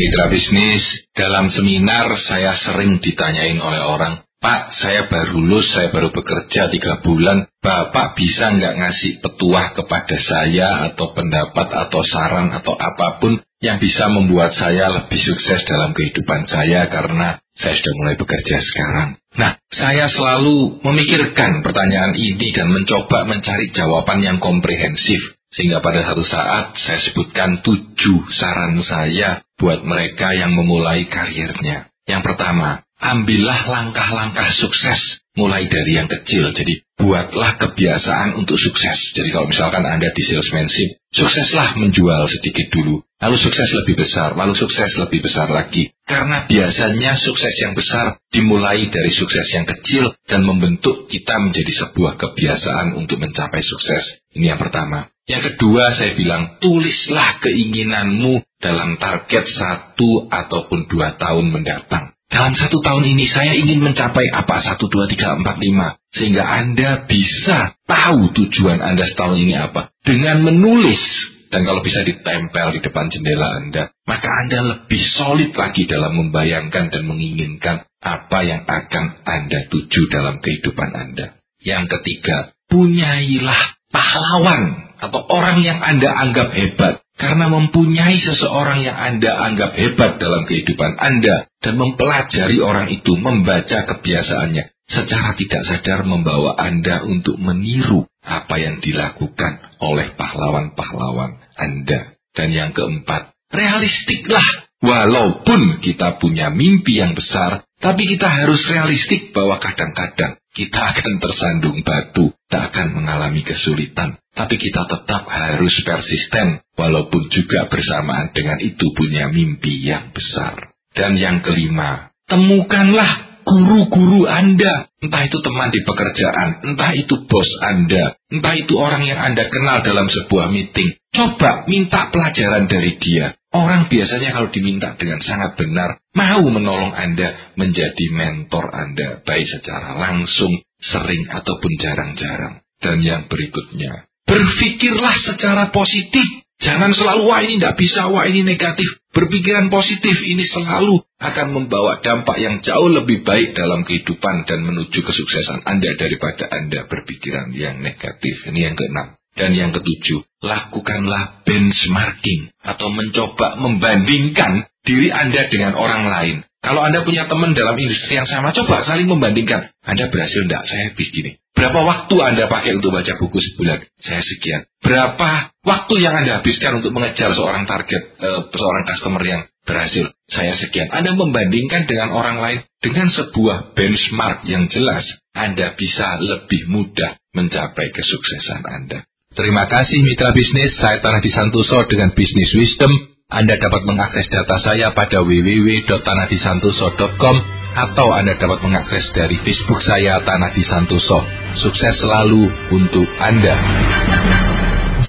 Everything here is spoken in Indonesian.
Mitra bisnis, dalam seminar saya sering ditanyain oleh orang, Pak, saya baru lulus, saya baru bekerja tiga bulan, Bapak bisa nggak ngasih petuah kepada saya atau pendapat atau saran atau apa pun yang bisa membuat saya lebih sukses dalam kehidupan saya karena saya sudah mulai bekerja sekarang. Nah, saya selalu memikirkan pertanyaan ini dan mencoba mencari jawaban yang komprehensif. Sehingga pada satu saat saya sebutkan tujuh saran saya buat mereka yang memulai karirnya. Yang pertama, ambillah langkah-langkah sukses mulai dari yang kecil. Jadi buatlah kebiasaan untuk sukses. Jadi kalau misalkan Anda di salesmanship, sukseslah menjual sedikit dulu. Lalu sukses lebih besar, lalu sukses lebih besar lagi. Karena biasanya sukses yang besar dimulai dari sukses yang kecil dan membentuk kita menjadi sebuah kebiasaan untuk mencapai sukses. Ini yang pertama. Yang kedua saya bilang, tulislah keinginanmu dalam target satu ataupun dua tahun mendatang. Dalam satu tahun ini saya ingin mencapai apa? Satu, dua, tiga, empat, lima. Sehingga Anda bisa tahu tujuan Anda setahun ini apa. Dengan menulis. Dan kalau bisa ditempel di depan jendela Anda. Maka Anda lebih solid lagi dalam membayangkan dan menginginkan apa yang akan Anda tuju dalam kehidupan Anda. Yang ketiga, punyailah pahlawan atau orang yang Anda anggap hebat. Karena mempunyai seseorang yang Anda anggap hebat dalam kehidupan Anda dan mempelajari orang itu membaca kebiasaannya secara tidak sadar membawa Anda untuk meniru apa yang dilakukan oleh pahlawan-pahlawan Anda. Dan yang keempat, realistiklah. Walaupun kita punya mimpi yang besar, tapi kita harus realistik bahwa kadang-kadang kita akan tersandung batu, tak akan mengalami kesulitan. Tapi kita tetap harus persisten, walaupun juga bersamaan dengan itu punya mimpi yang besar. Dan yang kelima, temukanlah guru-guru Anda. Entah itu teman di pekerjaan, entah itu bos Anda, entah itu orang yang Anda kenal dalam sebuah meeting. Coba minta pelajaran dari dia. Orang biasanya kalau diminta dengan sangat benar, mau menolong Anda menjadi mentor Anda, baik secara langsung, sering, ataupun jarang-jarang. Dan yang berikutnya, berpikirlah secara positif. Jangan selalu, wah ini tidak bisa, wah ini negatif. Berpikiran positif ini selalu akan membawa dampak yang jauh lebih baik dalam kehidupan dan menuju kesuksesan Anda daripada Anda berpikiran yang negatif. Ini yang keenam. Dan yang ketujuh, lakukanlah benchmarking atau mencoba membandingkan diri Anda dengan orang lain. Kalau Anda punya teman dalam industri yang sama, coba saling membandingkan. Anda berhasil enggak? Saya habis gini. Berapa waktu Anda pakai untuk baca buku sebulan? Saya sekian. Berapa waktu yang Anda habiskan untuk mengejar seorang target, uh, seorang customer yang berhasil? Saya sekian. Anda membandingkan dengan orang lain dengan sebuah benchmark yang jelas. Anda bisa lebih mudah mencapai kesuksesan Anda. Terima kasih mitra bisnis, saya Tanah Disantoso dengan Bisnis Wisdom. Anda dapat mengakses data saya pada www.tanahdisantoso.com atau Anda dapat mengakses dari Facebook saya Tanah Disantoso. Sukses selalu untuk Anda.